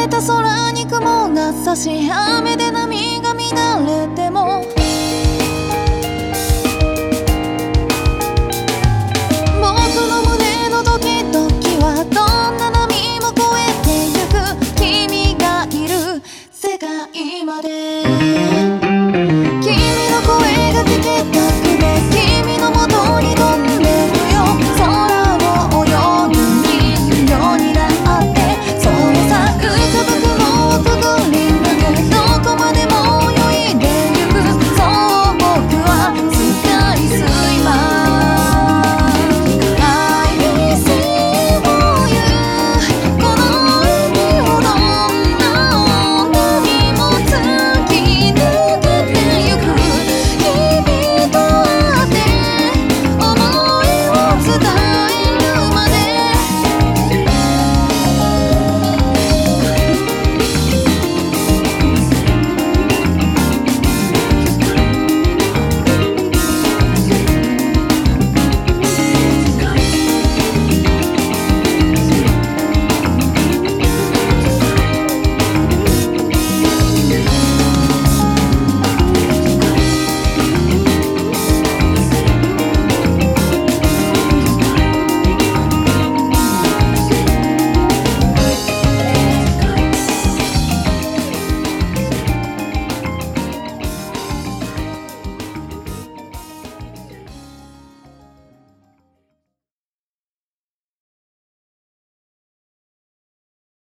れた空に雲が差し雨で波が乱れても。僕の胸のドキドキはどんな波も越えてゆく君がいる世界まで。